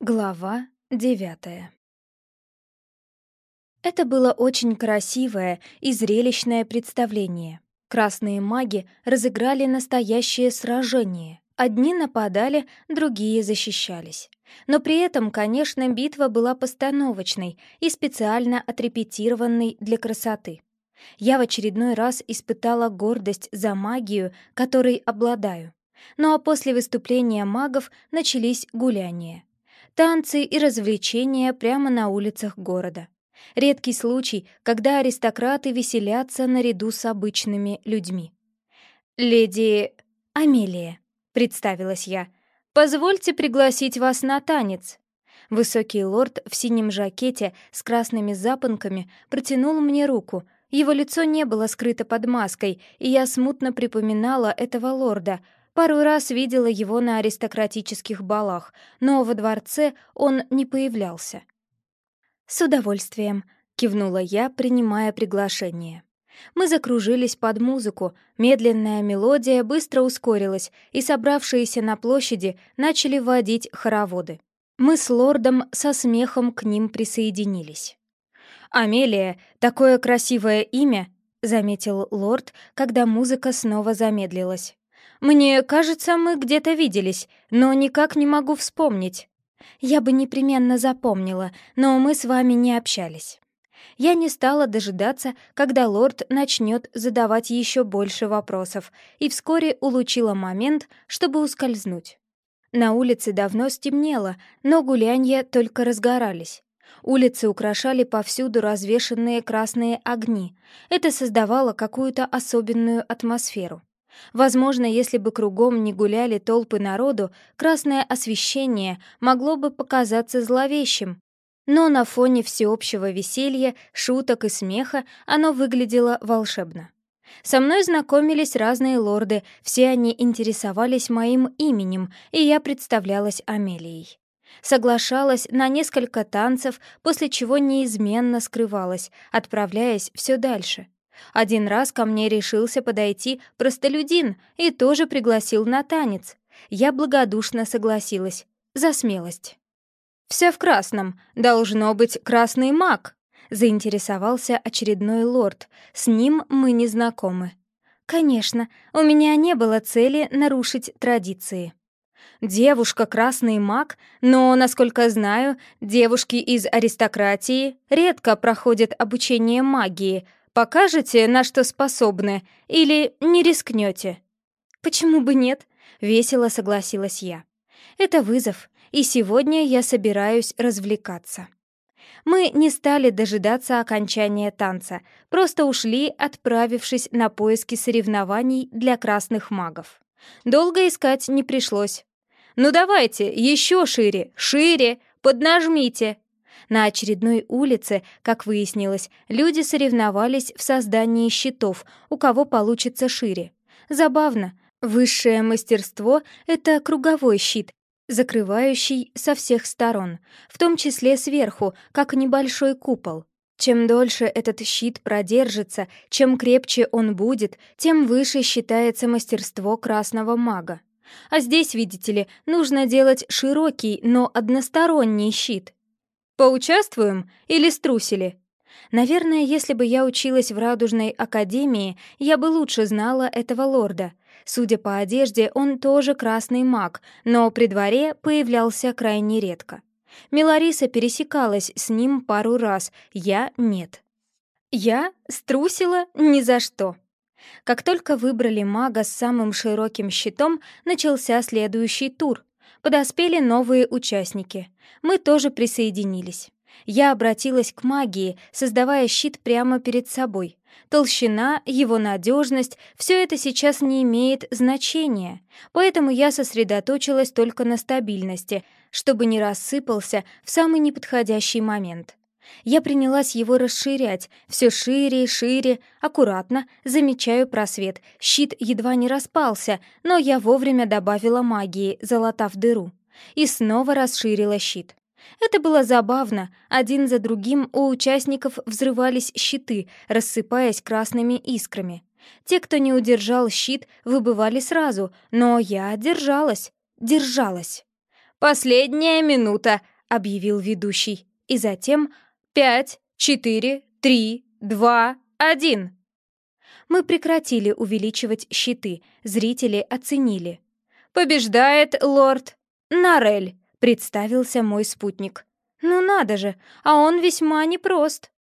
Глава девятая Это было очень красивое и зрелищное представление. Красные маги разыграли настоящее сражение. Одни нападали, другие защищались. Но при этом, конечно, битва была постановочной и специально отрепетированной для красоты. Я в очередной раз испытала гордость за магию, которой обладаю. Ну а после выступления магов начались гуляния танцы и развлечения прямо на улицах города. Редкий случай, когда аристократы веселятся наряду с обычными людьми. «Леди Амелия», — представилась я, — «позвольте пригласить вас на танец». Высокий лорд в синем жакете с красными запонками протянул мне руку. Его лицо не было скрыто под маской, и я смутно припоминала этого лорда — Пару раз видела его на аристократических балах, но во дворце он не появлялся. «С удовольствием», — кивнула я, принимая приглашение. Мы закружились под музыку, медленная мелодия быстро ускорилась, и собравшиеся на площади начали водить хороводы. Мы с лордом со смехом к ним присоединились. «Амелия, такое красивое имя!» — заметил лорд, когда музыка снова замедлилась. Мне кажется, мы где-то виделись, но никак не могу вспомнить. Я бы непременно запомнила, но мы с вами не общались. Я не стала дожидаться, когда лорд начнет задавать еще больше вопросов, и вскоре улучила момент, чтобы ускользнуть. На улице давно стемнело, но гулянья только разгорались. Улицы украшали повсюду развешенные красные огни. Это создавало какую-то особенную атмосферу. Возможно, если бы кругом не гуляли толпы народу, красное освещение могло бы показаться зловещим. Но на фоне всеобщего веселья, шуток и смеха оно выглядело волшебно. Со мной знакомились разные лорды, все они интересовались моим именем, и я представлялась Амелией. Соглашалась на несколько танцев, после чего неизменно скрывалась, отправляясь все дальше — один раз ко мне решился подойти простолюдин и тоже пригласил на танец. Я благодушно согласилась. За смелость. «Вся в красном. Должно быть красный маг», — заинтересовался очередной лорд. «С ним мы не знакомы». «Конечно, у меня не было цели нарушить традиции». Девушка — красный маг, но, насколько знаю, девушки из аристократии редко проходят обучение магии, Покажете, на что способны, или не рискнете? Почему бы нет? Весело согласилась я. Это вызов, и сегодня я собираюсь развлекаться. Мы не стали дожидаться окончания танца, просто ушли, отправившись на поиски соревнований для красных магов. Долго искать не пришлось. «Ну давайте, еще шире, шире, поднажмите!» На очередной улице, как выяснилось, люди соревновались в создании щитов, у кого получится шире. Забавно. Высшее мастерство — это круговой щит, закрывающий со всех сторон, в том числе сверху, как небольшой купол. Чем дольше этот щит продержится, чем крепче он будет, тем выше считается мастерство красного мага. А здесь, видите ли, нужно делать широкий, но односторонний щит. Поучаствуем или струсили? Наверное, если бы я училась в Радужной Академии, я бы лучше знала этого лорда. Судя по одежде, он тоже красный маг, но при дворе появлялся крайне редко. Милариса пересекалась с ним пару раз, я — нет. Я струсила ни за что. Как только выбрали мага с самым широким щитом, начался следующий тур. Подоспели новые участники. Мы тоже присоединились. Я обратилась к магии, создавая щит прямо перед собой. Толщина, его надежность — все это сейчас не имеет значения, поэтому я сосредоточилась только на стабильности, чтобы не рассыпался в самый неподходящий момент. Я принялась его расширять, все шире и шире, аккуратно, замечаю просвет. Щит едва не распался, но я вовремя добавила магии, залатав дыру. И снова расширила щит. Это было забавно. Один за другим у участников взрывались щиты, рассыпаясь красными искрами. Те, кто не удержал щит, выбывали сразу, но я держалась, держалась. «Последняя минута», — объявил ведущий. И затем «Пять, четыре, три, два, один». Мы прекратили увеличивать щиты, зрители оценили. «Побеждает лорд Нарель», — представился мой спутник. «Ну надо же, а он весьма непрост».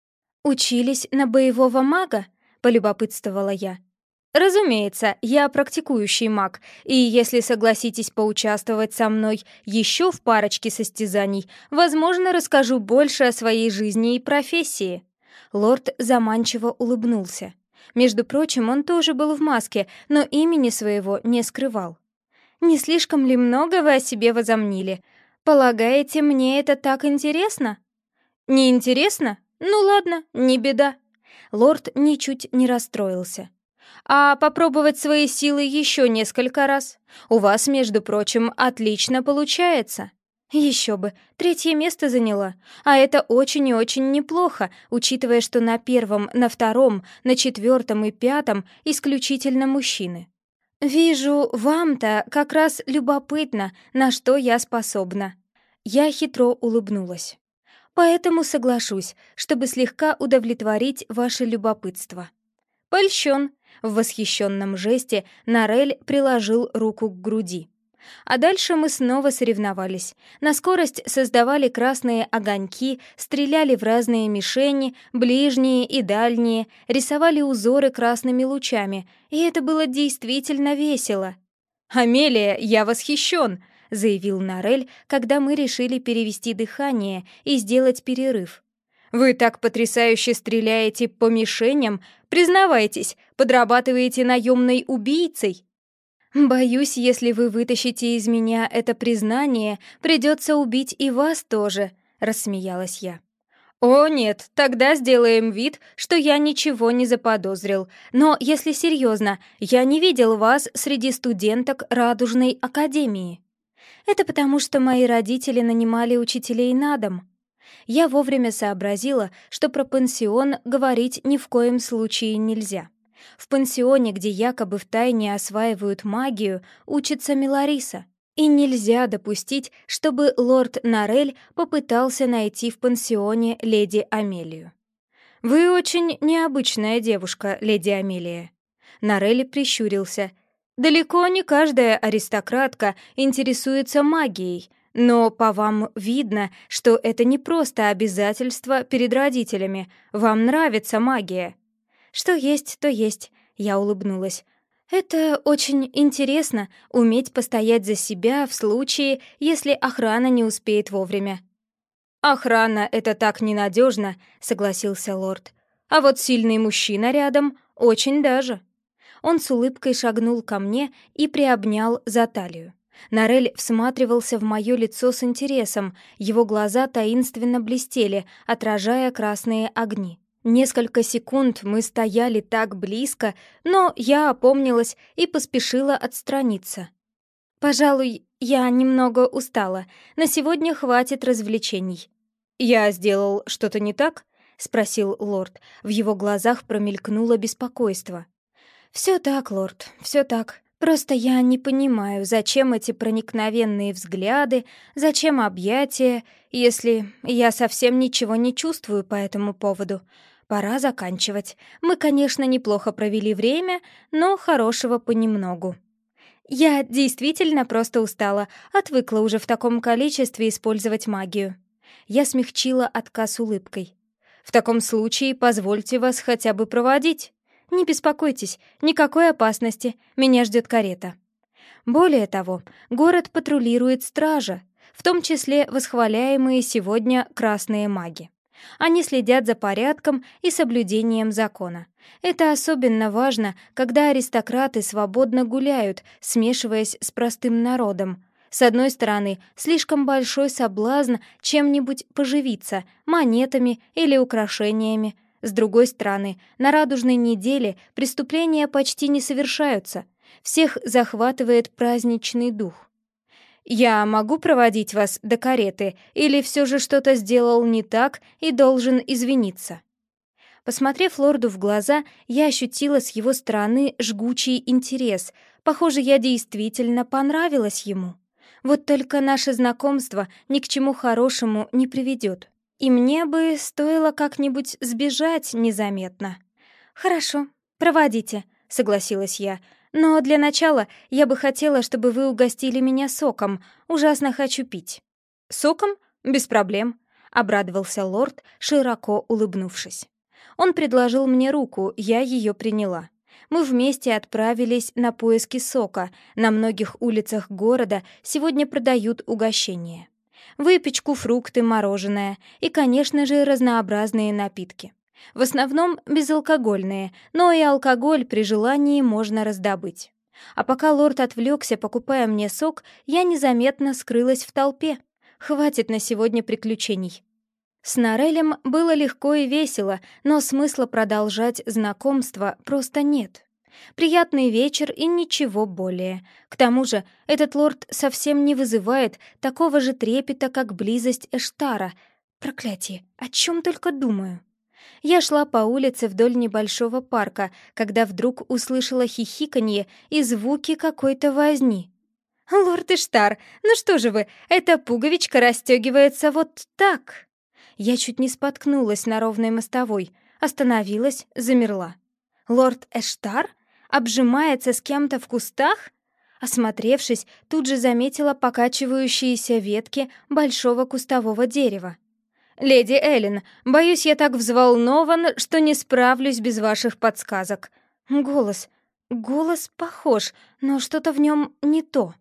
«Учились на боевого мага?» — полюбопытствовала я. «Разумеется, я практикующий маг, и если согласитесь поучаствовать со мной еще в парочке состязаний, возможно, расскажу больше о своей жизни и профессии». Лорд заманчиво улыбнулся. Между прочим, он тоже был в маске, но имени своего не скрывал. «Не слишком ли много вы о себе возомнили? Полагаете, мне это так интересно?» «Не интересно? Ну ладно, не беда». Лорд ничуть не расстроился. «А попробовать свои силы еще несколько раз? У вас, между прочим, отлично получается». Еще бы, третье место заняла. А это очень и очень неплохо, учитывая, что на первом, на втором, на четвертом и пятом исключительно мужчины. Вижу, вам-то как раз любопытно, на что я способна. Я хитро улыбнулась. Поэтому соглашусь, чтобы слегка удовлетворить ваше любопытство. Польщен. В восхищенном жесте Нарель приложил руку к груди. А дальше мы снова соревновались. На скорость создавали красные огоньки, стреляли в разные мишени, ближние и дальние, рисовали узоры красными лучами, и это было действительно весело. «Амелия, я восхищен!» — заявил Нарель, когда мы решили перевести дыхание и сделать перерыв. «Вы так потрясающе стреляете по мишеням! Признавайтесь, подрабатываете наемной убийцей!» «Боюсь, если вы вытащите из меня это признание, придется убить и вас тоже», — рассмеялась я. «О, нет, тогда сделаем вид, что я ничего не заподозрил. Но, если серьезно, я не видел вас среди студенток Радужной Академии». «Это потому, что мои родители нанимали учителей на дом». Я вовремя сообразила, что про пансион говорить ни в коем случае нельзя. В пансионе, где якобы втайне осваивают магию, учится Милариса. И нельзя допустить, чтобы лорд Нарель попытался найти в пансионе леди Амелию. «Вы очень необычная девушка, леди Амелия». Нарель прищурился. «Далеко не каждая аристократка интересуется магией, но по вам видно, что это не просто обязательство перед родителями. Вам нравится магия». «Что есть, то есть», — я улыбнулась. «Это очень интересно — уметь постоять за себя в случае, если охрана не успеет вовремя». «Охрана — это так ненадежно, согласился лорд. «А вот сильный мужчина рядом — очень даже». Он с улыбкой шагнул ко мне и приобнял за талию. Нарель всматривался в мое лицо с интересом, его глаза таинственно блестели, отражая красные огни. Несколько секунд мы стояли так близко, но я опомнилась и поспешила отстраниться. «Пожалуй, я немного устала. На сегодня хватит развлечений». «Я сделал что-то не так?» — спросил лорд. В его глазах промелькнуло беспокойство. «Все так, лорд, все так. Просто я не понимаю, зачем эти проникновенные взгляды, зачем объятия, если я совсем ничего не чувствую по этому поводу. Пора заканчивать. Мы, конечно, неплохо провели время, но хорошего понемногу. Я действительно просто устала, отвыкла уже в таком количестве использовать магию. Я смягчила отказ улыбкой. В таком случае позвольте вас хотя бы проводить. Не беспокойтесь, никакой опасности, меня ждет карета. Более того, город патрулирует стража, в том числе восхваляемые сегодня красные маги. Они следят за порядком и соблюдением закона. Это особенно важно, когда аристократы свободно гуляют, смешиваясь с простым народом. С одной стороны, слишком большой соблазн чем-нибудь поживиться, монетами или украшениями. С другой стороны, на радужной неделе преступления почти не совершаются. Всех захватывает праздничный дух. «Я могу проводить вас до кареты, или все же что-то сделал не так и должен извиниться?» Посмотрев лорду в глаза, я ощутила с его стороны жгучий интерес. Похоже, я действительно понравилась ему. Вот только наше знакомство ни к чему хорошему не приведет. И мне бы стоило как-нибудь сбежать незаметно. «Хорошо, проводите», — согласилась я. «Но для начала я бы хотела, чтобы вы угостили меня соком. Ужасно хочу пить». «Соком? Без проблем», — обрадовался лорд, широко улыбнувшись. Он предложил мне руку, я ее приняла. Мы вместе отправились на поиски сока. На многих улицах города сегодня продают угощения. Выпечку, фрукты, мороженое и, конечно же, разнообразные напитки. В основном безалкогольные, но и алкоголь при желании можно раздобыть. А пока лорд отвлекся, покупая мне сок, я незаметно скрылась в толпе. Хватит на сегодня приключений. С Нарелем было легко и весело, но смысла продолжать знакомство просто нет. Приятный вечер и ничего более. К тому же этот лорд совсем не вызывает такого же трепета, как близость Эштара. Проклятие, о чем только думаю. Я шла по улице вдоль небольшого парка, когда вдруг услышала хихиканье и звуки какой-то возни. «Лорд Эштар, ну что же вы, эта пуговичка расстегивается вот так!» Я чуть не споткнулась на ровной мостовой, остановилась, замерла. «Лорд Эштар? Обжимается с кем-то в кустах?» Осмотревшись, тут же заметила покачивающиеся ветки большого кустового дерева. «Леди Эллен, боюсь, я так взволнован, что не справлюсь без ваших подсказок». Голос. Голос похож, но что-то в нем не то.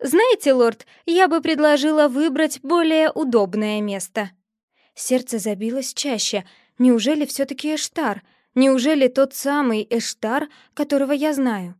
«Знаете, лорд, я бы предложила выбрать более удобное место». Сердце забилось чаще. Неужели все-таки Эштар? Неужели тот самый Эштар, которого я знаю?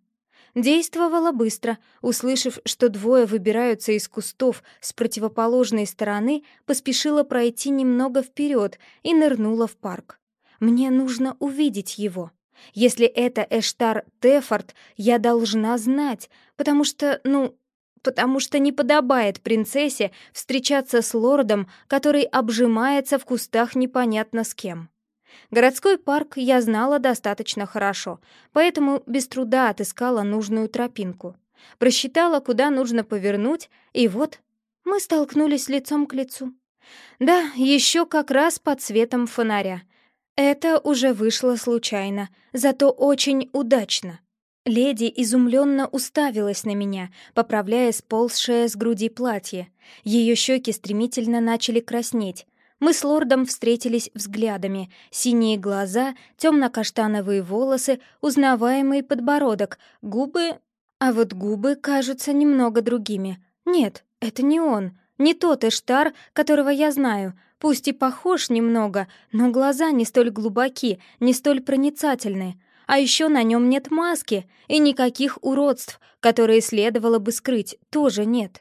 Действовала быстро, услышав, что двое выбираются из кустов с противоположной стороны, поспешила пройти немного вперед и нырнула в парк. Мне нужно увидеть его. Если это Эштар Тефорд, я должна знать, потому что, ну, потому что не подобает принцессе встречаться с лордом, который обжимается в кустах непонятно с кем. Городской парк я знала достаточно хорошо, поэтому без труда отыскала нужную тропинку. Просчитала, куда нужно повернуть, и вот мы столкнулись лицом к лицу. Да, еще как раз под светом фонаря. Это уже вышло случайно, зато очень удачно. Леди изумленно уставилась на меня, поправляя сползшее с груди платье. Ее щеки стремительно начали краснеть. Мы с лордом встретились взглядами. Синие глаза, темно-каштановые волосы, узнаваемый подбородок, губы... А вот губы кажутся немного другими. Нет, это не он. Не тот Эштар, которого я знаю. Пусть и похож немного, но глаза не столь глубоки, не столь проницательны. А еще на нем нет маски, и никаких уродств, которые следовало бы скрыть, тоже нет.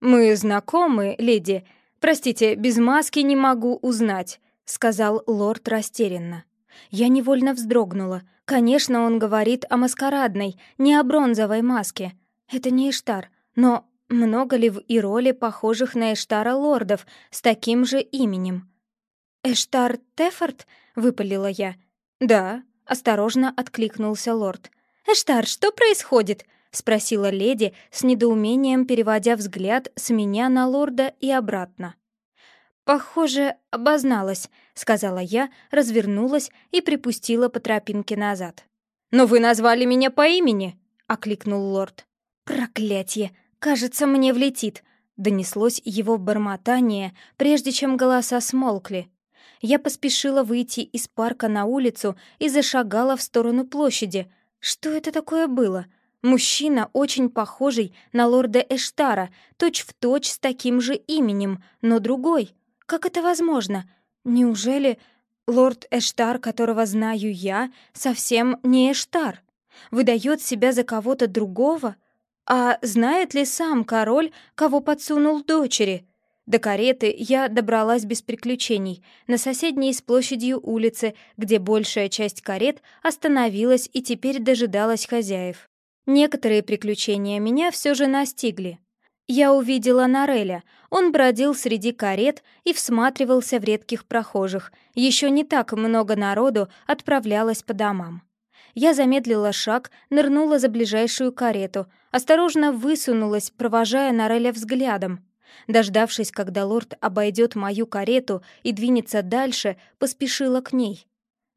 «Мы знакомы, леди. Простите, без маски не могу узнать», — сказал лорд растерянно. Я невольно вздрогнула. Конечно, он говорит о маскарадной, не о бронзовой маске. Это не Эштар, но много ли в Ироле похожих на Эштара лордов с таким же именем? «Эштар Тефорд?» — выпалила я. «Да», Осторожно откликнулся лорд. «Эштар, что происходит?» — спросила леди, с недоумением переводя взгляд с меня на лорда и обратно. «Похоже, обозналась», — сказала я, развернулась и припустила по тропинке назад. «Но вы назвали меня по имени!» — окликнул лорд. «Проклятье! Кажется, мне влетит!» — донеслось его бормотание, прежде чем голоса смолкли. Я поспешила выйти из парка на улицу и зашагала в сторону площади. Что это такое было? Мужчина, очень похожий на лорда Эштара, точь-в-точь точь с таким же именем, но другой. Как это возможно? Неужели лорд Эштар, которого знаю я, совсем не Эштар? Выдает себя за кого-то другого? А знает ли сам король, кого подсунул дочери? До кареты я добралась без приключений, на соседней с площадью улице, где большая часть карет остановилась и теперь дожидалась хозяев. Некоторые приключения меня все же настигли. Я увидела Нареля. Он бродил среди карет и всматривался в редких прохожих. Еще не так много народу отправлялось по домам. Я замедлила шаг, нырнула за ближайшую карету, осторожно высунулась, провожая Нареля взглядом. Дождавшись, когда лорд обойдет мою карету и двинется дальше, поспешила к ней.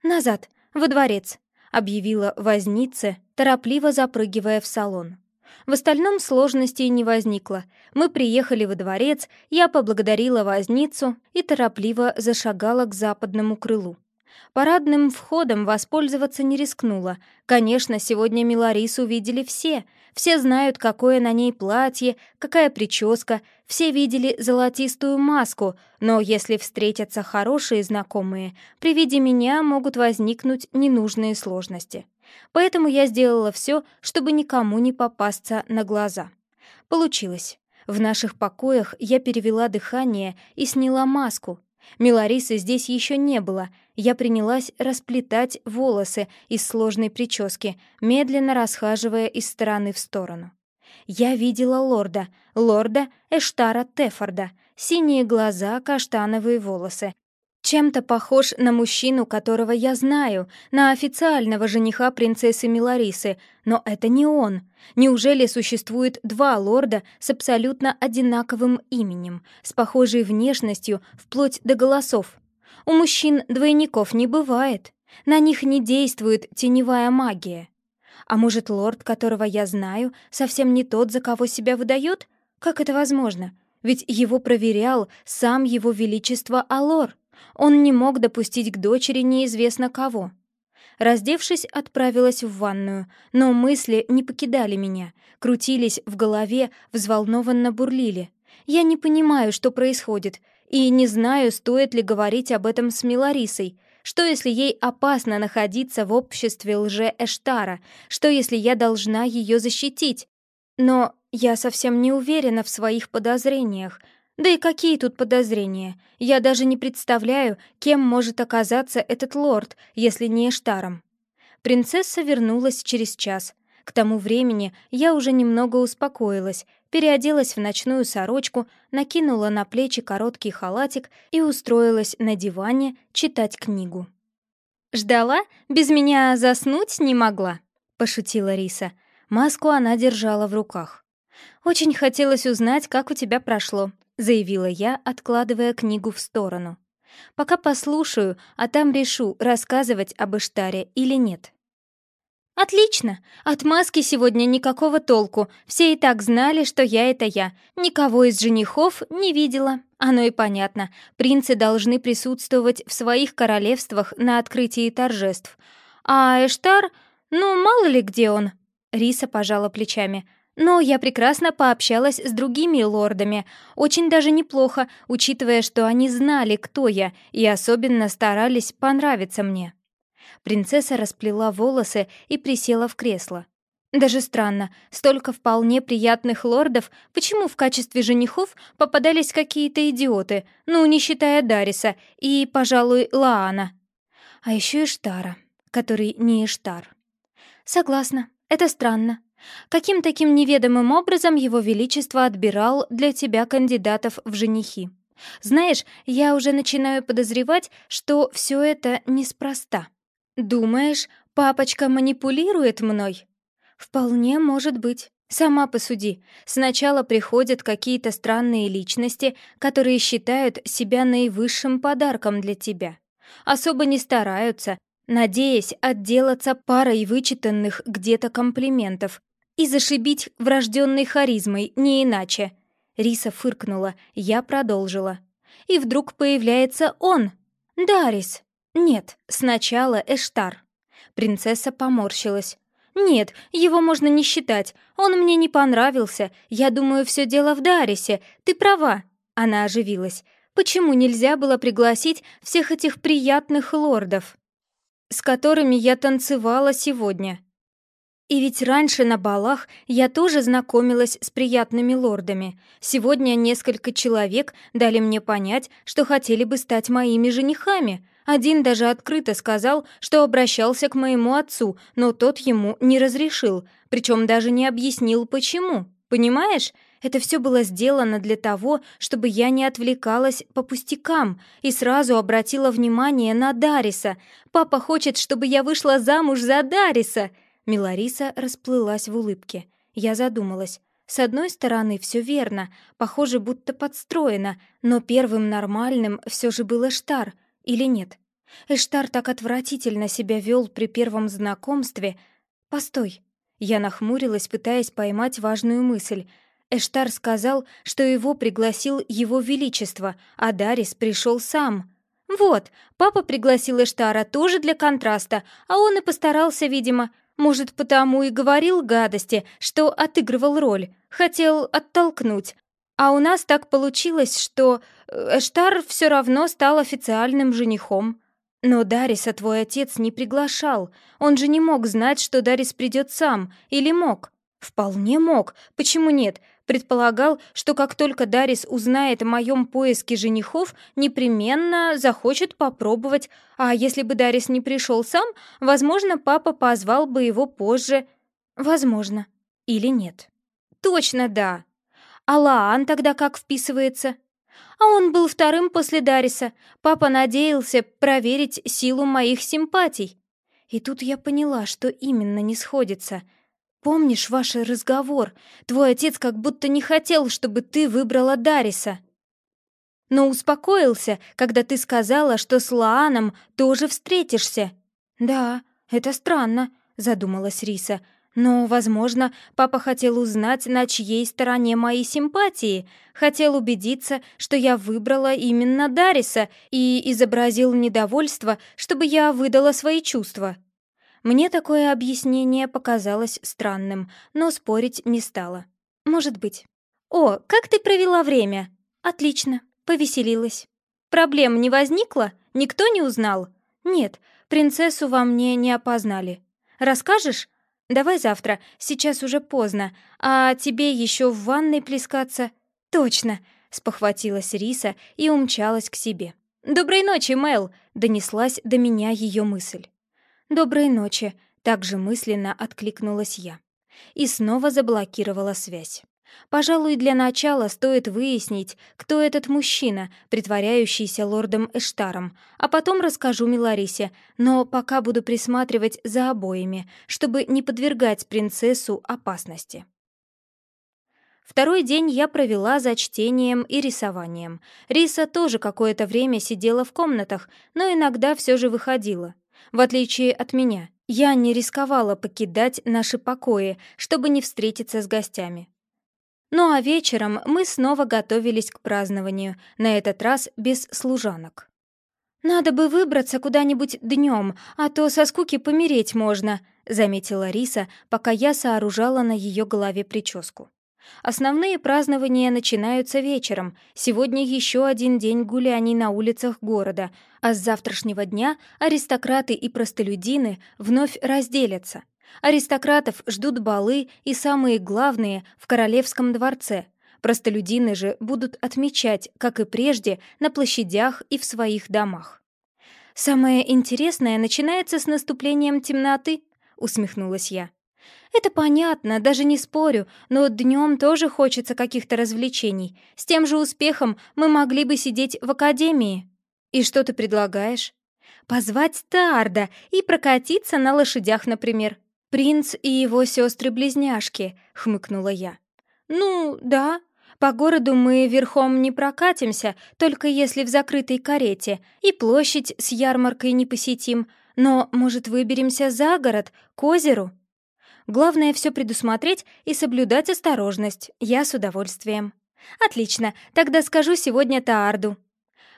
«Назад, во дворец», — объявила возница, торопливо запрыгивая в салон. В остальном сложностей не возникло. Мы приехали во дворец, я поблагодарила возницу и торопливо зашагала к западному крылу. Парадным входом воспользоваться не рискнула. Конечно, сегодня Миларису видели все. Все знают, какое на ней платье, какая прическа, все видели золотистую маску, но если встретятся хорошие знакомые, при виде меня могут возникнуть ненужные сложности. Поэтому я сделала все, чтобы никому не попасться на глаза. Получилось. В наших покоях я перевела дыхание и сняла маску. Миларисы здесь еще не было. Я принялась расплетать волосы из сложной прически, медленно расхаживая из стороны в сторону. Я видела лорда, лорда Эштара Тефорда, синие глаза, каштановые волосы, чем-то похож на мужчину, которого я знаю, на официального жениха принцессы Миларисы, но это не он. Неужели существует два лорда с абсолютно одинаковым именем, с похожей внешностью, вплоть до голосов? У мужчин двойников не бывает. На них не действует теневая магия. А может, лорд, которого я знаю, совсем не тот, за кого себя выдает? Как это возможно? Ведь его проверял сам его величество Алор. Он не мог допустить к дочери неизвестно кого. Раздевшись, отправилась в ванную, но мысли не покидали меня, крутились в голове, взволнованно бурлили. Я не понимаю, что происходит, и не знаю, стоит ли говорить об этом с Миларисой. Что, если ей опасно находиться в обществе лже-Эштара? Что, если я должна ее защитить? Но я совсем не уверена в своих подозрениях. Да и какие тут подозрения? Я даже не представляю, кем может оказаться этот лорд, если не Эштаром. Принцесса вернулась через час. К тому времени я уже немного успокоилась, переоделась в ночную сорочку, накинула на плечи короткий халатик и устроилась на диване читать книгу. «Ждала? Без меня заснуть не могла», — пошутила Риса. Маску она держала в руках. «Очень хотелось узнать, как у тебя прошло. — заявила я, откладывая книгу в сторону. «Пока послушаю, а там решу, рассказывать об Иштаре или нет». «Отлично! От маски сегодня никакого толку. Все и так знали, что я — это я. Никого из женихов не видела. Оно и понятно. Принцы должны присутствовать в своих королевствах на открытии торжеств. А Эштар... Ну, мало ли где он». Риса пожала плечами. Но я прекрасно пообщалась с другими лордами, очень даже неплохо, учитывая, что они знали, кто я, и особенно старались понравиться мне. Принцесса расплела волосы и присела в кресло. Даже странно, столько вполне приятных лордов, почему в качестве женихов попадались какие-то идиоты, ну, не считая Дариса и, пожалуй, Лаана. А еще и Штара, который не Иштар. Согласна, это странно. Каким таким неведомым образом его величество отбирал для тебя кандидатов в женихи? Знаешь, я уже начинаю подозревать, что все это неспроста. Думаешь, папочка манипулирует мной? Вполне может быть. Сама посуди. Сначала приходят какие-то странные личности, которые считают себя наивысшим подарком для тебя. Особо не стараются, надеясь отделаться парой вычитанных где-то комплиментов, и зашибить врожденной харизмой, не иначе. Риса фыркнула, я продолжила. И вдруг появляется он. Дарис. Нет, сначала Эштар. Принцесса поморщилась. «Нет, его можно не считать. Он мне не понравился. Я думаю, все дело в Дарисе. Ты права». Она оживилась. «Почему нельзя было пригласить всех этих приятных лордов, с которыми я танцевала сегодня?» И ведь раньше на балах я тоже знакомилась с приятными лордами. Сегодня несколько человек дали мне понять, что хотели бы стать моими женихами. Один даже открыто сказал, что обращался к моему отцу, но тот ему не разрешил, причем даже не объяснил, почему. Понимаешь? Это все было сделано для того, чтобы я не отвлекалась по пустякам и сразу обратила внимание на Дариса. Папа хочет, чтобы я вышла замуж за Дариса. Милариса расплылась в улыбке. Я задумалась. С одной стороны, все верно, похоже, будто подстроено, но первым нормальным все же был Эштар, или нет? Эштар так отвратительно себя вел при первом знакомстве. Постой. Я нахмурилась, пытаясь поймать важную мысль. Эштар сказал, что его пригласил его величество, а Дарис пришел сам. Вот, папа пригласил Эштара тоже для контраста, а он и постарался, видимо. Может, потому и говорил гадости, что отыгрывал роль, хотел оттолкнуть. А у нас так получилось, что э, Эштар все равно стал официальным женихом. Но Дариса твой отец не приглашал. Он же не мог знать, что Дарис придет сам. Или мог? Вполне мог. Почему нет? Предполагал, что как только Дарис узнает о моем поиске женихов, непременно захочет попробовать. А если бы Дарис не пришел сам, возможно, папа позвал бы его позже. Возможно. Или нет. Точно да. А Лаан тогда как вписывается? А он был вторым после Дариса. Папа надеялся проверить силу моих симпатий. И тут я поняла, что именно не сходится — Помнишь ваш разговор? Твой отец как будто не хотел, чтобы ты выбрала Дариса. Но успокоился, когда ты сказала, что с Лааном тоже встретишься. Да, это странно, задумалась Риса. Но, возможно, папа хотел узнать, на чьей стороне мои симпатии, хотел убедиться, что я выбрала именно Дариса и изобразил недовольство, чтобы я выдала свои чувства. Мне такое объяснение показалось странным, но спорить не стала. Может быть. «О, как ты провела время?» «Отлично, повеселилась». «Проблем не возникло? Никто не узнал?» «Нет, принцессу во мне не опознали. Расскажешь?» «Давай завтра, сейчас уже поздно. А тебе еще в ванной плескаться?» «Точно!» — спохватилась Риса и умчалась к себе. «Доброй ночи, Мэл!» — донеслась до меня ее мысль. «Доброй ночи», — также мысленно откликнулась я. И снова заблокировала связь. Пожалуй, для начала стоит выяснить, кто этот мужчина, притворяющийся лордом Эштаром, а потом расскажу Миларисе, но пока буду присматривать за обоими, чтобы не подвергать принцессу опасности. Второй день я провела за чтением и рисованием. Риса тоже какое-то время сидела в комнатах, но иногда все же выходила. В отличие от меня, я не рисковала покидать наши покои, чтобы не встретиться с гостями. Ну а вечером мы снова готовились к празднованию, на этот раз без служанок. «Надо бы выбраться куда-нибудь днем, а то со скуки помереть можно», — заметила Риса, пока я сооружала на ее голове прическу. Основные празднования начинаются вечером. Сегодня еще один день гуляний на улицах города, а с завтрашнего дня аристократы и простолюдины вновь разделятся. Аристократов ждут балы и самые главные в королевском дворце. Простолюдины же будут отмечать, как и прежде, на площадях и в своих домах. «Самое интересное начинается с наступлением темноты», — усмехнулась я. «Это понятно, даже не спорю, но днем тоже хочется каких-то развлечений. С тем же успехом мы могли бы сидеть в академии». «И что ты предлагаешь?» «Позвать Тарда и прокатиться на лошадях, например. Принц и его сестры-близняшки», — хмыкнула я. «Ну, да. По городу мы верхом не прокатимся, только если в закрытой карете, и площадь с ярмаркой не посетим. Но, может, выберемся за город, к озеру?» Главное все предусмотреть и соблюдать осторожность. Я с удовольствием. Отлично, тогда скажу сегодня Таарду.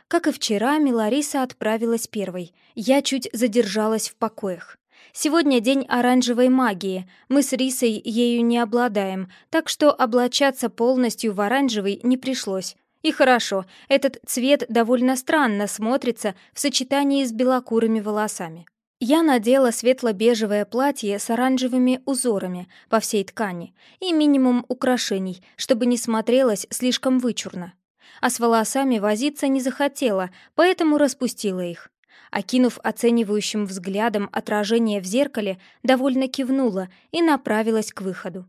Как и вчера, Милариса отправилась первой. Я чуть задержалась в покоях. Сегодня день оранжевой магии. Мы с Рисой ею не обладаем, так что облачаться полностью в оранжевый не пришлось. И хорошо, этот цвет довольно странно смотрится в сочетании с белокурыми волосами. Я надела светло-бежевое платье с оранжевыми узорами по всей ткани и минимум украшений, чтобы не смотрелось слишком вычурно. А с волосами возиться не захотела, поэтому распустила их. Окинув оценивающим взглядом отражение в зеркале, довольно кивнула и направилась к выходу.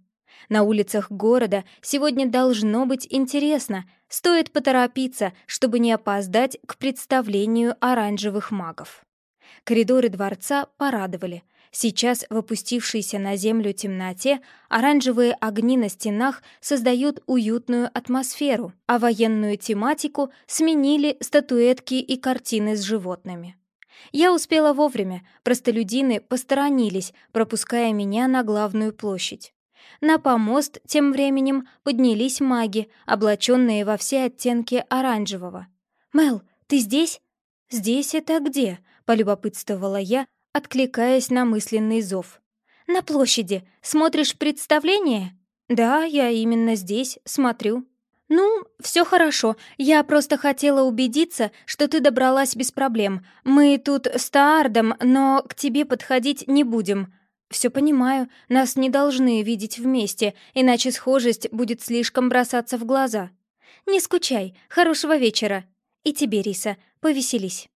На улицах города сегодня должно быть интересно. Стоит поторопиться, чтобы не опоздать к представлению оранжевых магов. Коридоры дворца порадовали. Сейчас в опустившейся на землю темноте оранжевые огни на стенах создают уютную атмосферу, а военную тематику сменили статуэтки и картины с животными. Я успела вовремя, простолюдины посторонились, пропуская меня на главную площадь. На помост тем временем поднялись маги, облаченные во все оттенки оранжевого. «Мел, ты здесь?» «Здесь это где?» — полюбопытствовала я, откликаясь на мысленный зов. «На площади. Смотришь представление?» «Да, я именно здесь смотрю». «Ну, все хорошо. Я просто хотела убедиться, что ты добралась без проблем. Мы тут с Таардом, но к тебе подходить не будем. Все понимаю, нас не должны видеть вместе, иначе схожесть будет слишком бросаться в глаза. Не скучай, хорошего вечера. И тебе, Риса, повеселись».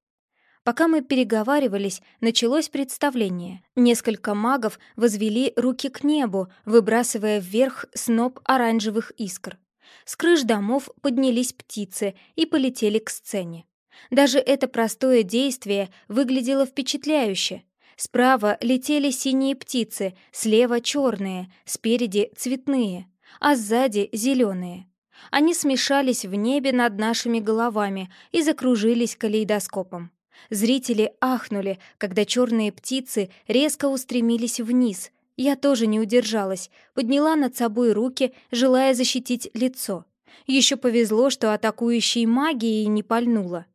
Пока мы переговаривались, началось представление. Несколько магов возвели руки к небу, выбрасывая вверх сноп оранжевых искр. С крыш домов поднялись птицы и полетели к сцене. Даже это простое действие выглядело впечатляюще. Справа летели синие птицы, слева черные, спереди цветные, а сзади зеленые. Они смешались в небе над нашими головами и закружились калейдоскопом. Зрители ахнули, когда черные птицы резко устремились вниз, я тоже не удержалась, подняла над собой руки, желая защитить лицо. Еще повезло, что атакующей магией не пальнула.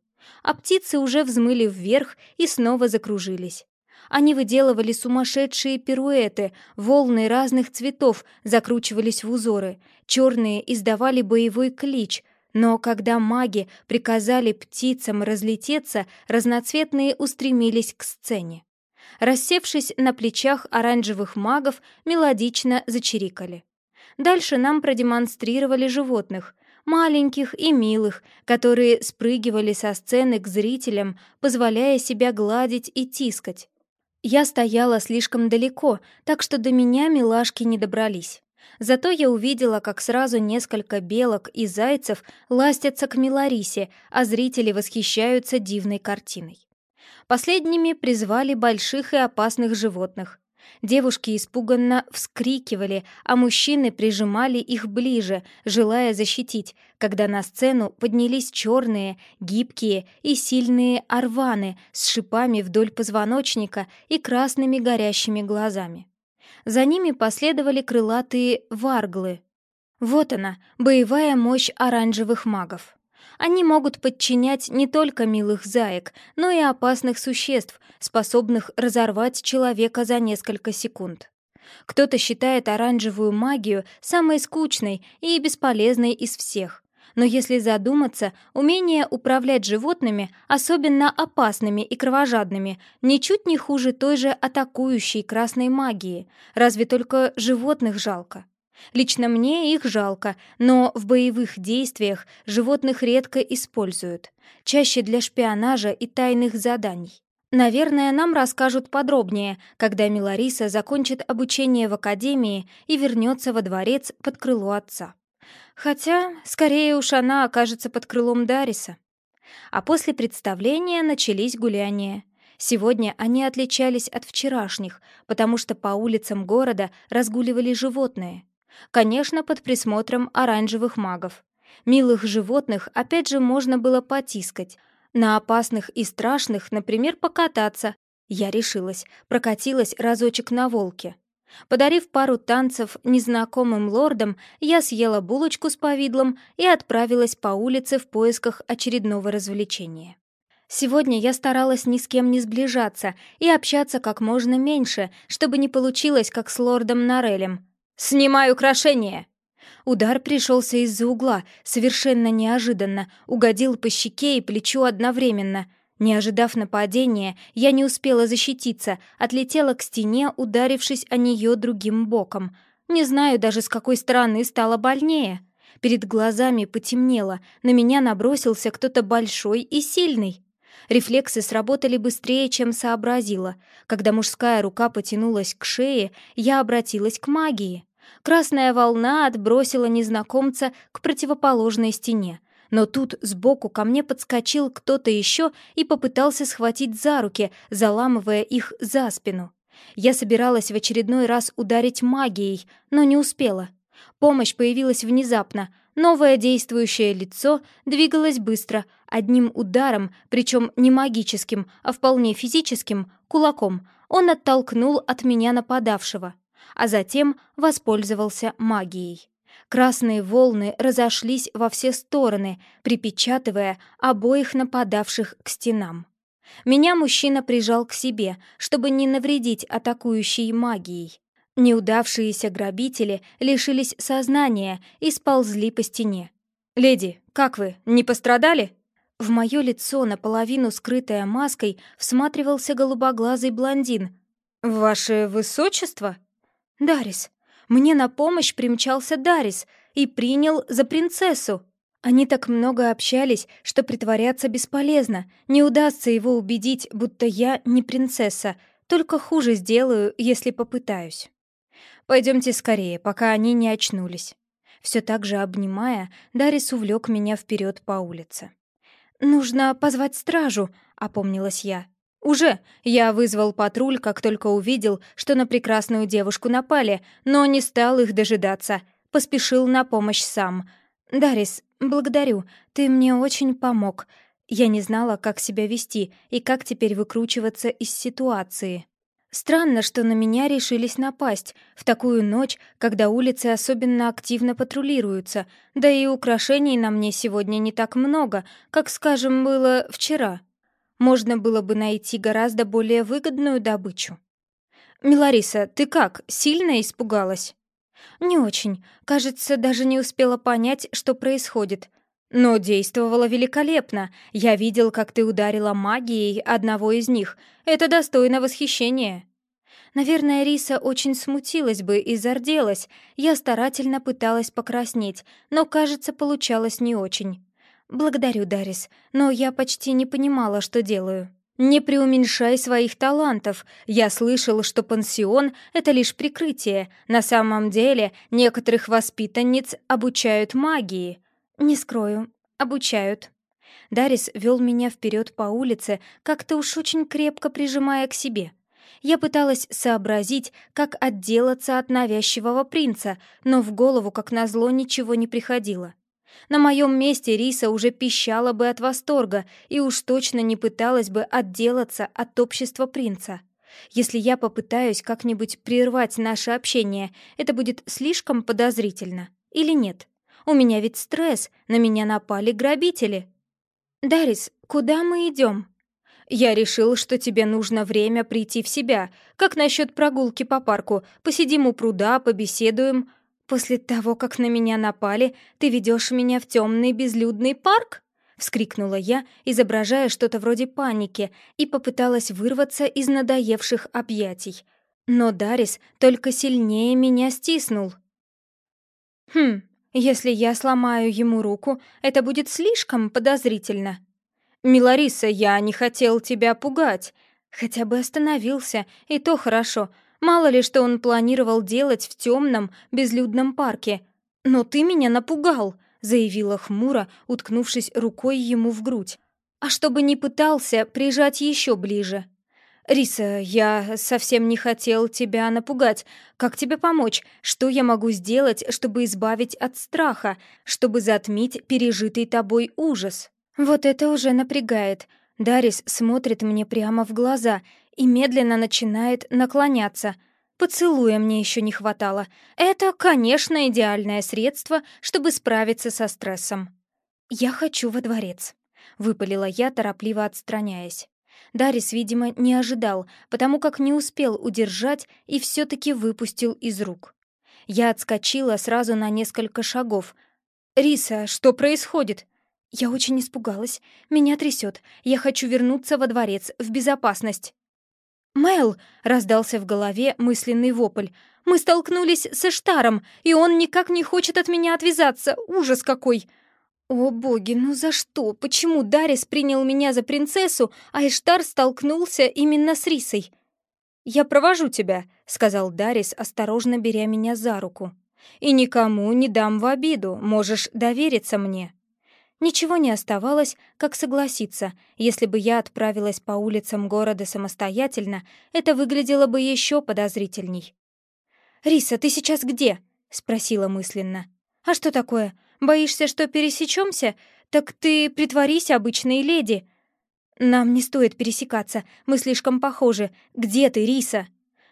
А птицы уже взмыли вверх и снова закружились. Они выделывали сумасшедшие пируэты, волны разных цветов закручивались в узоры, черные издавали боевой клич, но когда маги приказали птицам разлететься, разноцветные устремились к сцене рассевшись на плечах оранжевых магов, мелодично зачирикали. Дальше нам продемонстрировали животных, маленьких и милых, которые спрыгивали со сцены к зрителям, позволяя себя гладить и тискать. Я стояла слишком далеко, так что до меня милашки не добрались. Зато я увидела, как сразу несколько белок и зайцев ластятся к Миларисе, а зрители восхищаются дивной картиной. Последними призвали больших и опасных животных. Девушки испуганно вскрикивали, а мужчины прижимали их ближе, желая защитить, когда на сцену поднялись черные, гибкие и сильные арваны с шипами вдоль позвоночника и красными горящими глазами. За ними последовали крылатые варглы. Вот она, боевая мощь оранжевых магов. Они могут подчинять не только милых заек, но и опасных существ, способных разорвать человека за несколько секунд. Кто-то считает оранжевую магию самой скучной и бесполезной из всех. Но если задуматься, умение управлять животными, особенно опасными и кровожадными, ничуть не хуже той же атакующей красной магии, разве только животных жалко. Лично мне их жалко, но в боевых действиях животных редко используют, чаще для шпионажа и тайных заданий. Наверное, нам расскажут подробнее, когда Милариса закончит обучение в академии и вернется во дворец под крыло отца. Хотя, скорее уж она окажется под крылом Дариса. А после представления начались гуляния. Сегодня они отличались от вчерашних, потому что по улицам города разгуливали животные. Конечно, под присмотром оранжевых магов. Милых животных опять же можно было потискать. На опасных и страшных, например, покататься. Я решилась, прокатилась разочек на волке. Подарив пару танцев незнакомым лордам, я съела булочку с повидлом и отправилась по улице в поисках очередного развлечения. Сегодня я старалась ни с кем не сближаться и общаться как можно меньше, чтобы не получилось, как с лордом Нарелем. «Снимай украшение!» Удар пришелся из-за угла, совершенно неожиданно, угодил по щеке и плечу одновременно. Не ожидав нападения, я не успела защититься, отлетела к стене, ударившись о нее другим боком. Не знаю даже, с какой стороны стало больнее. Перед глазами потемнело, на меня набросился кто-то большой и сильный. Рефлексы сработали быстрее, чем сообразила. Когда мужская рука потянулась к шее, я обратилась к магии. Красная волна отбросила незнакомца к противоположной стене. Но тут сбоку ко мне подскочил кто-то еще и попытался схватить за руки, заламывая их за спину. Я собиралась в очередной раз ударить магией, но не успела. Помощь появилась внезапно. Новое действующее лицо двигалось быстро, одним ударом, причем не магическим, а вполне физическим, кулаком. Он оттолкнул от меня нападавшего, а затем воспользовался магией. Красные волны разошлись во все стороны, припечатывая обоих нападавших к стенам. Меня мужчина прижал к себе, чтобы не навредить атакующей магией. Неудавшиеся грабители лишились сознания и сползли по стене. «Леди, как вы, не пострадали?» В мое лицо, наполовину скрытое маской, всматривался голубоглазый блондин. «Ваше высочество?» «Дарис. Мне на помощь примчался Дарис и принял за принцессу. Они так много общались, что притворяться бесполезно. Не удастся его убедить, будто я не принцесса. Только хуже сделаю, если попытаюсь. Пойдемте скорее, пока они не очнулись. Все так же обнимая, Дарис увлек меня вперед по улице. «Нужно позвать стражу», — опомнилась я. «Уже! Я вызвал патруль, как только увидел, что на прекрасную девушку напали, но не стал их дожидаться. Поспешил на помощь сам. Дарис, благодарю, ты мне очень помог. Я не знала, как себя вести и как теперь выкручиваться из ситуации». Странно, что на меня решились напасть в такую ночь, когда улицы особенно активно патрулируются, да и украшений на мне сегодня не так много, как, скажем, было вчера. Можно было бы найти гораздо более выгодную добычу. «Милариса, ты как, сильно испугалась?» «Не очень. Кажется, даже не успела понять, что происходит. Но действовала великолепно. Я видел, как ты ударила магией одного из них. Это достойно восхищения. Наверное, Риса очень смутилась бы и зарделась. Я старательно пыталась покраснеть, но, кажется, получалось не очень. Благодарю, Дарис, но я почти не понимала, что делаю. «Не преуменьшай своих талантов. Я слышал, что пансион — это лишь прикрытие. На самом деле некоторых воспитанниц обучают магии. «Не скрою. Обучают». Дарис вел меня вперед по улице, как-то уж очень крепко прижимая к себе. Я пыталась сообразить, как отделаться от навязчивого принца, но в голову, как назло, ничего не приходило. На моем месте Риса уже пищала бы от восторга и уж точно не пыталась бы отделаться от общества принца. Если я попытаюсь как-нибудь прервать наше общение, это будет слишком подозрительно или нет? У меня ведь стресс, на меня напали грабители. Дарис, куда мы идем? Я решил, что тебе нужно время прийти в себя. Как насчет прогулки по парку? Посидим у пруда, побеседуем. После того, как на меня напали, ты ведешь меня в темный безлюдный парк? Вскрикнула я, изображая что-то вроде паники, и попыталась вырваться из надоевших объятий. Но Дарис только сильнее меня стиснул. «Хм, если я сломаю ему руку, это будет слишком подозрительно. «Милариса, я не хотел тебя пугать. Хотя бы остановился, и то хорошо. Мало ли, что он планировал делать в темном, безлюдном парке. Но ты меня напугал», — заявила хмуро, уткнувшись рукой ему в грудь. «А чтобы не пытался прижать еще ближе». «Риса, я совсем не хотел тебя напугать. Как тебе помочь? Что я могу сделать, чтобы избавить от страха, чтобы затмить пережитый тобой ужас?» Вот это уже напрягает. Дарис смотрит мне прямо в глаза и медленно начинает наклоняться. Поцелуя мне еще не хватало. Это, конечно, идеальное средство, чтобы справиться со стрессом. «Я хочу во дворец», — выпалила я, торопливо отстраняясь. Дарис, видимо, не ожидал, потому как не успел удержать и все-таки выпустил из рук. Я отскочила сразу на несколько шагов. «Риса, что происходит?» Я очень испугалась. Меня трясет. Я хочу вернуться во дворец, в безопасность. «Мэл!» — раздался в голове мысленный вопль. «Мы столкнулись с Эштаром, и он никак не хочет от меня отвязаться. Ужас какой!» «О боги, ну за что? Почему Дарис принял меня за принцессу, а Эштар столкнулся именно с Рисой?» «Я провожу тебя», — сказал Дарис, осторожно беря меня за руку. «И никому не дам в обиду, можешь довериться мне». Ничего не оставалось, как согласиться. Если бы я отправилась по улицам города самостоятельно, это выглядело бы еще подозрительней. «Риса, ты сейчас где?» — спросила мысленно. «А что такое? Боишься, что пересечемся? Так ты притворись обычной леди». «Нам не стоит пересекаться, мы слишком похожи. Где ты, Риса?»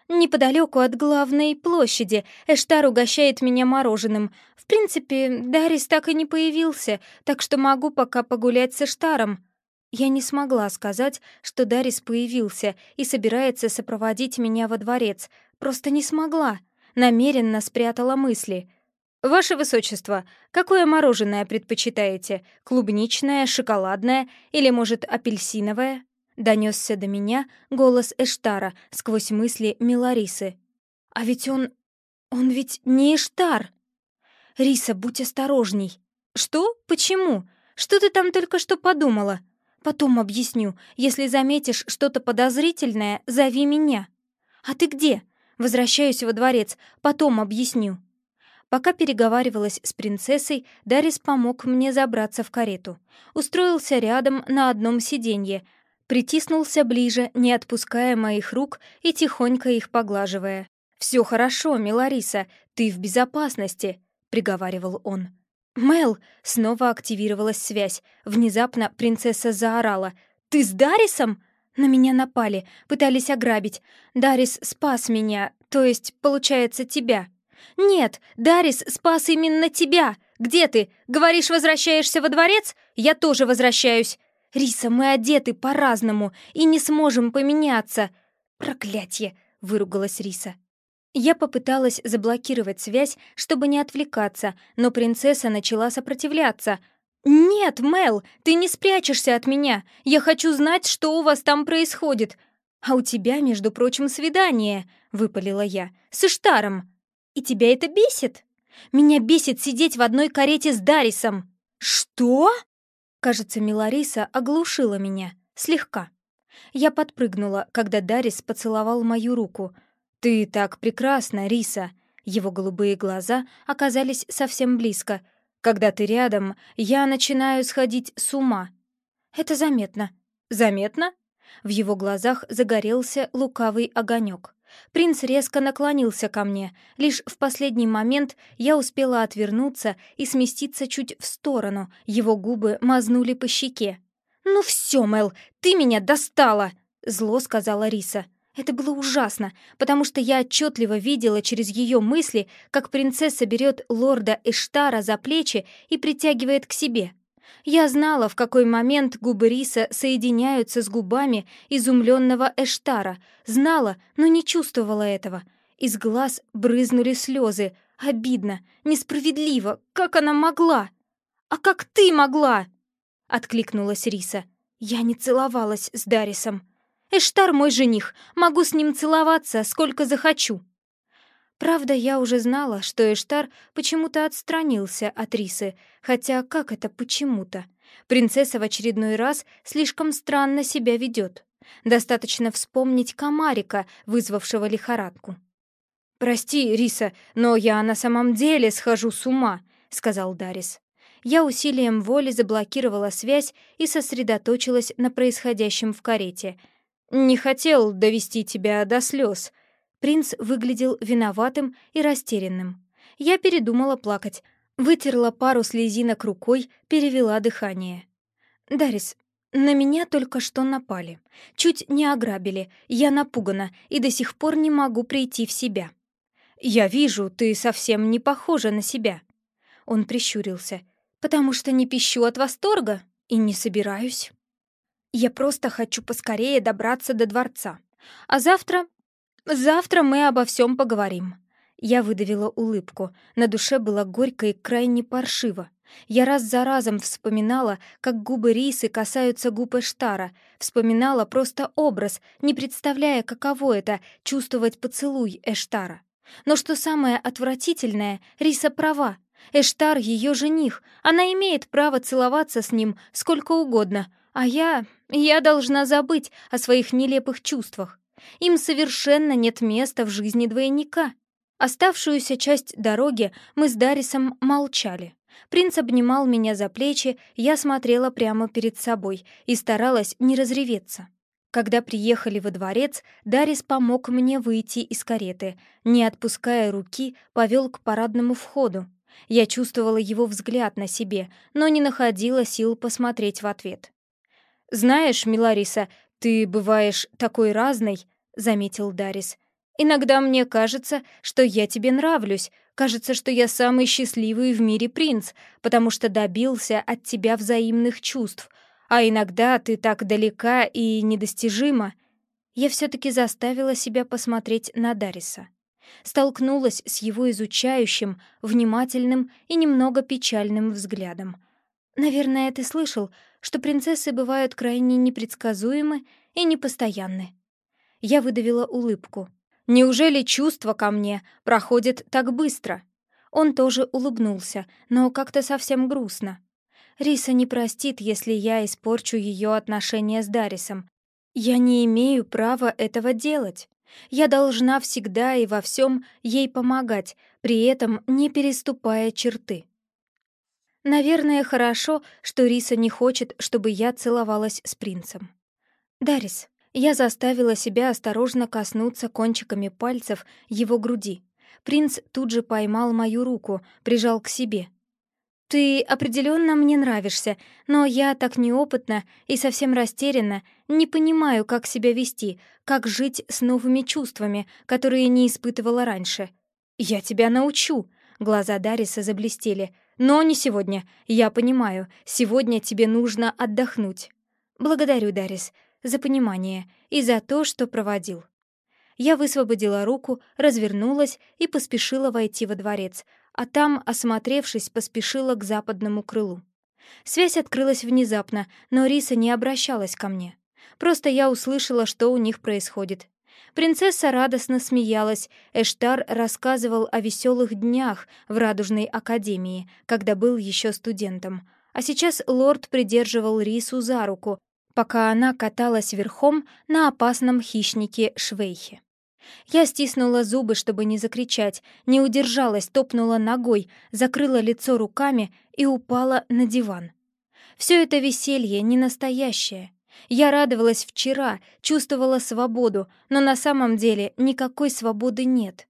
Неподалеку от главной площади Эштар угощает меня мороженым. В принципе, Дарис так и не появился, так что могу пока погулять с Эштаром. Я не смогла сказать, что Дарис появился и собирается сопроводить меня во дворец. Просто не смогла. Намеренно спрятала мысли. «Ваше Высочество, какое мороженое предпочитаете? Клубничное, шоколадное или, может, апельсиновое?» Донесся до меня голос Эштара сквозь мысли Миларисы. «А ведь он... он ведь не Эштар!» «Риса, будь осторожней!» «Что? Почему? Что ты там только что подумала?» «Потом объясню. Если заметишь что-то подозрительное, зови меня». «А ты где?» «Возвращаюсь во дворец. Потом объясню». Пока переговаривалась с принцессой, Дарис помог мне забраться в карету. Устроился рядом на одном сиденье, притиснулся ближе, не отпуская моих рук и тихонько их поглаживая. «Все хорошо, Милариса, ты в безопасности», — приговаривал он. «Мел!» — снова активировалась связь. Внезапно принцесса заорала. «Ты с Дарисом?» На меня напали, пытались ограбить. Дарис спас меня, то есть, получается, тебя. «Нет, Дарис спас именно тебя! Где ты? Говоришь, возвращаешься во дворец? Я тоже возвращаюсь. «Риса, мы одеты по-разному и не сможем поменяться!» «Проклятье!» — выругалась Риса. Я попыталась заблокировать связь, чтобы не отвлекаться, но принцесса начала сопротивляться. «Нет, Мел, ты не спрячешься от меня! Я хочу знать, что у вас там происходит!» «А у тебя, между прочим, свидание!» — выпалила я. «С Иштаром!» «И тебя это бесит?» «Меня бесит сидеть в одной карете с Дарисом!» «Что?» Кажется, Милариса оглушила меня. Слегка. Я подпрыгнула, когда Дарис поцеловал мою руку. «Ты так прекрасна, Риса!» Его голубые глаза оказались совсем близко. «Когда ты рядом, я начинаю сходить с ума». «Это заметно». «Заметно?» В его глазах загорелся лукавый огонек. Принц резко наклонился ко мне. Лишь в последний момент я успела отвернуться и сместиться чуть в сторону. Его губы мазнули по щеке. «Ну все, Мел, ты меня достала!» — зло сказала Риса. Это было ужасно, потому что я отчетливо видела через ее мысли, как принцесса берет лорда Эштара за плечи и притягивает к себе. Я знала, в какой момент губы Риса соединяются с губами изумленного Эштара. Знала, но не чувствовала этого. Из глаз брызнули слезы. Обидно, несправедливо. Как она могла? «А как ты могла?» — откликнулась Риса. «Я не целовалась с Дарисом. Эштар мой жених, могу с ним целоваться, сколько захочу». Правда, я уже знала, что Эштар почему-то отстранился от Рисы, хотя как это почему-то? Принцесса в очередной раз слишком странно себя ведет. Достаточно вспомнить комарика, вызвавшего лихорадку. «Прости, Риса, но я на самом деле схожу с ума», — сказал Дарис. Я усилием воли заблокировала связь и сосредоточилась на происходящем в карете. «Не хотел довести тебя до слез», Принц выглядел виноватым и растерянным. Я передумала плакать, вытерла пару слезинок рукой, перевела дыхание. «Дарис, на меня только что напали. Чуть не ограбили, я напугана и до сих пор не могу прийти в себя». «Я вижу, ты совсем не похожа на себя». Он прищурился. «Потому что не пищу от восторга и не собираюсь. Я просто хочу поскорее добраться до дворца. А завтра «Завтра мы обо всем поговорим». Я выдавила улыбку. На душе было горько и крайне паршиво. Я раз за разом вспоминала, как губы Рисы касаются губ Эштара, вспоминала просто образ, не представляя, каково это — чувствовать поцелуй Эштара. Но что самое отвратительное, Риса права. Эштар — ее жених, она имеет право целоваться с ним сколько угодно, а я... я должна забыть о своих нелепых чувствах. Им совершенно нет места в жизни двойника. Оставшуюся часть дороги мы с Дарисом молчали. Принц обнимал меня за плечи, я смотрела прямо перед собой и старалась не разреветься. Когда приехали во дворец, Дарис помог мне выйти из кареты, не отпуская руки, повел к парадному входу. Я чувствовала его взгляд на себе, но не находила сил посмотреть в ответ. «Знаешь, Милариса, ты бываешь такой разной», — заметил Дарис. «Иногда мне кажется, что я тебе нравлюсь, кажется, что я самый счастливый в мире принц, потому что добился от тебя взаимных чувств, а иногда ты так далека и недостижима». Я все-таки заставила себя посмотреть на Дариса. Столкнулась с его изучающим, внимательным и немного печальным взглядом. «Наверное, ты слышал, что принцессы бывают крайне непредсказуемы и непостоянны. Я выдавила улыбку. «Неужели чувство ко мне проходит так быстро?» Он тоже улыбнулся, но как-то совсем грустно. Риса не простит, если я испорчу ее отношения с Дарисом. Я не имею права этого делать. Я должна всегда и во всем ей помогать, при этом не переступая черты. Наверное, хорошо, что Риса не хочет, чтобы я целовалась с принцем. «Дарис», я заставила себя осторожно коснуться кончиками пальцев его груди. Принц тут же поймал мою руку, прижал к себе. «Ты определенно мне нравишься, но я так неопытна и совсем растеряна, не понимаю, как себя вести, как жить с новыми чувствами, которые не испытывала раньше. Я тебя научу!» Глаза Дариса заблестели. Но не сегодня. Я понимаю, сегодня тебе нужно отдохнуть. Благодарю, Дарис, за понимание и за то, что проводил. Я высвободила руку, развернулась и поспешила войти во дворец, а там, осмотревшись, поспешила к западному крылу. Связь открылась внезапно, но Риса не обращалась ко мне. Просто я услышала, что у них происходит. Принцесса радостно смеялась. Эштар рассказывал о веселых днях в Радужной Академии, когда был еще студентом. А сейчас лорд придерживал Рису за руку, пока она каталась верхом на опасном хищнике Швейхе. Я стиснула зубы, чтобы не закричать, не удержалась, топнула ногой, закрыла лицо руками и упала на диван. Все это веселье не настоящее. Я радовалась вчера, чувствовала свободу, но на самом деле никакой свободы нет.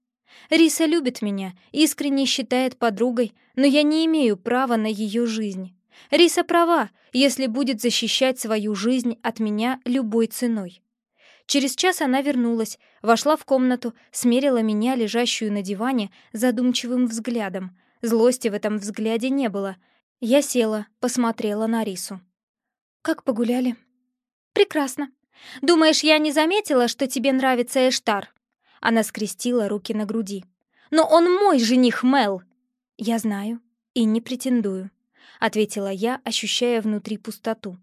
Риса любит меня, искренне считает подругой, но я не имею права на ее жизнь. Риса права, если будет защищать свою жизнь от меня любой ценой. Через час она вернулась, вошла в комнату, смерила меня, лежащую на диване, задумчивым взглядом. Злости в этом взгляде не было. Я села, посмотрела на Рису. «Как погуляли?» «Прекрасно. Думаешь, я не заметила, что тебе нравится Эштар?» Она скрестила руки на груди. «Но он мой жених, Мел!» «Я знаю и не претендую», — ответила я, ощущая внутри пустоту.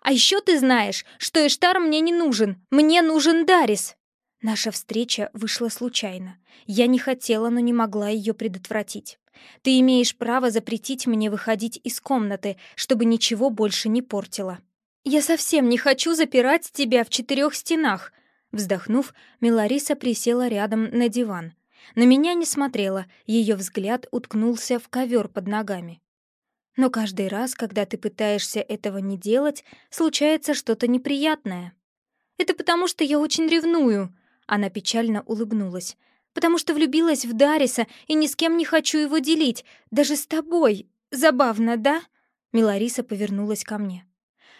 «А еще ты знаешь, что Эштар мне не нужен, мне нужен Дарис!» Наша встреча вышла случайно. Я не хотела, но не могла ее предотвратить. Ты имеешь право запретить мне выходить из комнаты, чтобы ничего больше не портило. «Я совсем не хочу запирать тебя в четырех стенах!» Вздохнув, Милариса присела рядом на диван. На меня не смотрела, ее взгляд уткнулся в ковер под ногами. Но каждый раз, когда ты пытаешься этого не делать, случается что-то неприятное. «Это потому, что я очень ревную», — она печально улыбнулась. «Потому что влюбилась в Дариса и ни с кем не хочу его делить, даже с тобой. Забавно, да?» Милариса повернулась ко мне.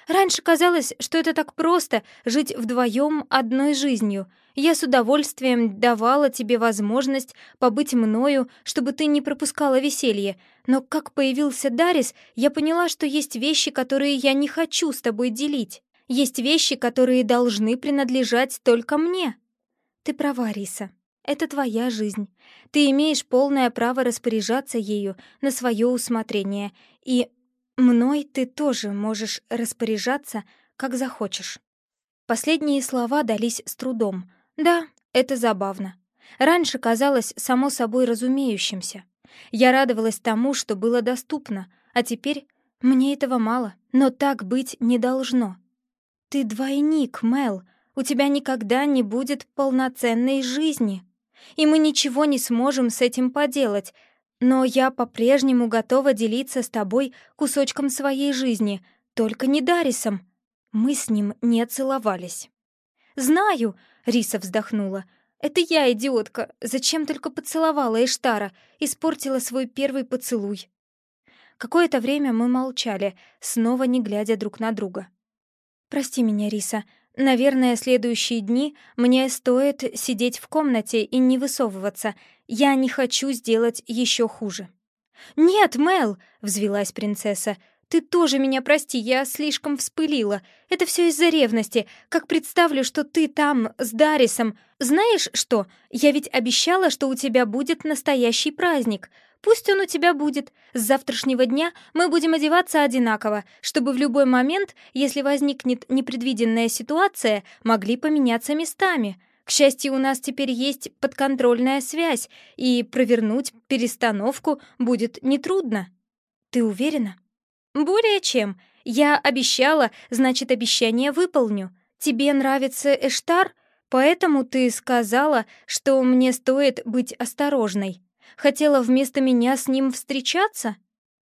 Раньше казалось, что это так просто — жить вдвоем одной жизнью. Я с удовольствием давала тебе возможность побыть мною, чтобы ты не пропускала веселье. Но как появился Дарис, я поняла, что есть вещи, которые я не хочу с тобой делить. Есть вещи, которые должны принадлежать только мне. Ты права, Риса. Это твоя жизнь. Ты имеешь полное право распоряжаться ею на свое усмотрение. И Мной ты тоже можешь распоряжаться, как захочешь. Последние слова дались с трудом. Да, это забавно. Раньше казалось само собой разумеющимся. Я радовалась тому, что было доступно, а теперь мне этого мало, но так быть не должно. «Ты двойник, Мел», — у тебя никогда не будет полноценной жизни, и мы ничего не сможем с этим поделать, но я по-прежнему готова делиться с тобой кусочком своей жизни, только не Дарисом. Мы с ним не целовались. «Знаю», — Риса вздохнула, — «это я, идиотка, зачем только поцеловала Эштара, испортила свой первый поцелуй». Какое-то время мы молчали, снова не глядя друг на друга. «Прости меня, Риса. Наверное, следующие дни мне стоит сидеть в комнате и не высовываться. Я не хочу сделать еще хуже». «Нет, Мел!» — взвилась принцесса. «Ты тоже меня прости, я слишком вспылила. Это все из-за ревности. Как представлю, что ты там с Дарисом. Знаешь что? Я ведь обещала, что у тебя будет настоящий праздник. Пусть он у тебя будет. С завтрашнего дня мы будем одеваться одинаково, чтобы в любой момент, если возникнет непредвиденная ситуация, могли поменяться местами. К счастью, у нас теперь есть подконтрольная связь, и провернуть перестановку будет нетрудно. Ты уверена? Более чем. Я обещала, значит, обещание выполню. Тебе нравится Эштар? Поэтому ты сказала, что мне стоит быть осторожной. Хотела вместо меня с ним встречаться?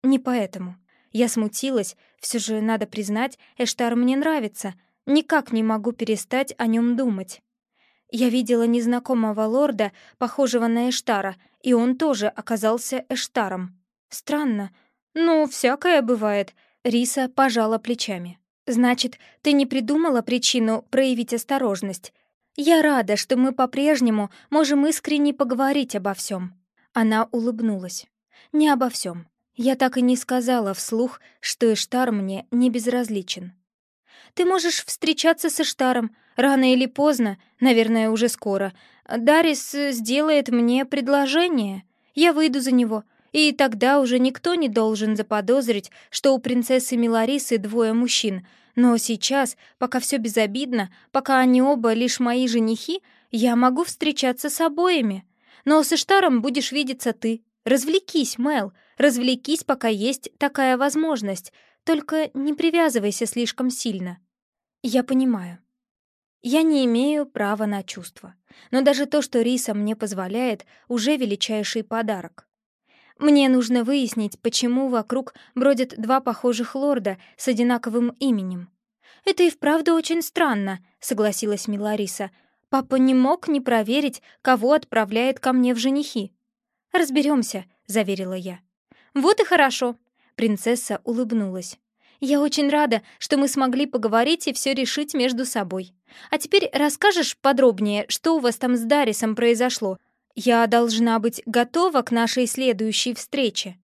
Не поэтому. Я смутилась, все же, надо признать, Эштар мне нравится. Никак не могу перестать о нем думать. Я видела незнакомого лорда, похожего на Эштара, и он тоже оказался Эштаром. Странно. Ну, всякое бывает. Риса пожала плечами. «Значит, ты не придумала причину проявить осторожность. Я рада, что мы по-прежнему можем искренне поговорить обо всем. Она улыбнулась. «Не обо всем. Я так и не сказала вслух, что Эштар мне не безразличен. Ты можешь встречаться с Эштаром, рано или поздно, наверное, уже скоро. Дарис сделает мне предложение. Я выйду за него, и тогда уже никто не должен заподозрить, что у принцессы Миларисы двое мужчин. Но сейчас, пока все безобидно, пока они оба лишь мои женихи, я могу встречаться с обоими. Но с Иштаром будешь видеться ты. Развлекись, Мэл, развлекись, пока есть такая возможность. Только не привязывайся слишком сильно. Я понимаю. Я не имею права на чувства. Но даже то, что Риса мне позволяет, уже величайший подарок. Мне нужно выяснить, почему вокруг бродят два похожих лорда с одинаковым именем. «Это и вправду очень странно», — согласилась Милариса. Папа не мог не проверить, кого отправляет ко мне в женихи. Разберемся, заверила я. Вот и хорошо. Принцесса улыбнулась. Я очень рада, что мы смогли поговорить и все решить между собой. А теперь расскажешь подробнее, что у вас там с Дарисом произошло. Я должна быть готова к нашей следующей встрече.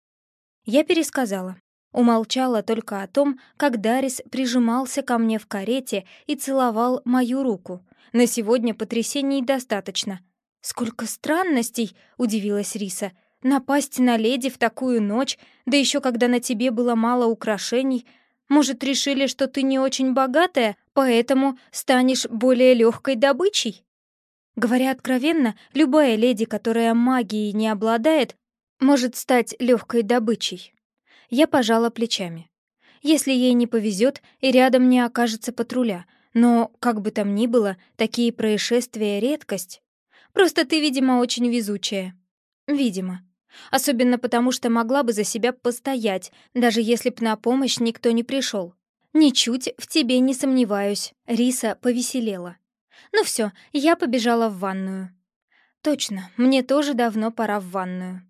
Я пересказала. Умолчала только о том, как Дарис прижимался ко мне в карете и целовал мою руку, на сегодня потрясений достаточно. Сколько странностей, удивилась Риса. Напасть на леди в такую ночь, да еще когда на тебе было мало украшений. Может, решили, что ты не очень богатая, поэтому станешь более легкой добычей? Говоря откровенно, любая леди, которая магией не обладает, может стать легкой добычей. Я пожала плечами. Если ей не повезет и рядом не окажется патруля — но, как бы там ни было, такие происшествия — редкость. Просто ты, видимо, очень везучая. Видимо. Особенно потому, что могла бы за себя постоять, даже если б на помощь никто не пришел. Ничуть в тебе не сомневаюсь. Риса повеселела. Ну все, я побежала в ванную. Точно, мне тоже давно пора в ванную.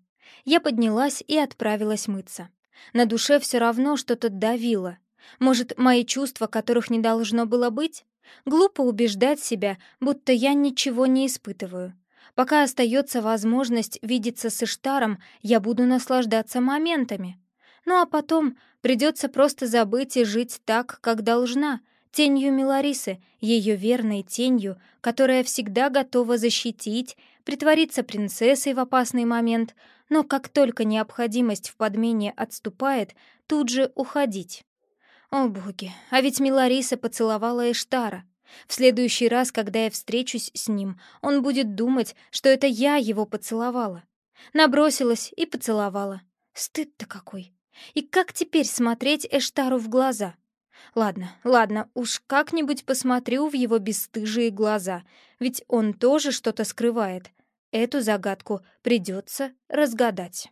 Я поднялась и отправилась мыться. На душе все равно что-то давило. Может, мои чувства, которых не должно было быть? Глупо убеждать себя, будто я ничего не испытываю. Пока остается возможность видеться с Иштаром, я буду наслаждаться моментами. Ну а потом придется просто забыть и жить так, как должна, тенью Миларисы, ее верной тенью, которая всегда готова защитить, притвориться принцессой в опасный момент, но как только необходимость в подмене отступает, тут же уходить. О боги, а ведь Милариса поцеловала Эштара. В следующий раз, когда я встречусь с ним, он будет думать, что это я его поцеловала. Набросилась и поцеловала. Стыд-то какой. И как теперь смотреть Эштару в глаза? Ладно, ладно, уж как-нибудь посмотрю в его бесстыжие глаза, ведь он тоже что-то скрывает. Эту загадку придется разгадать.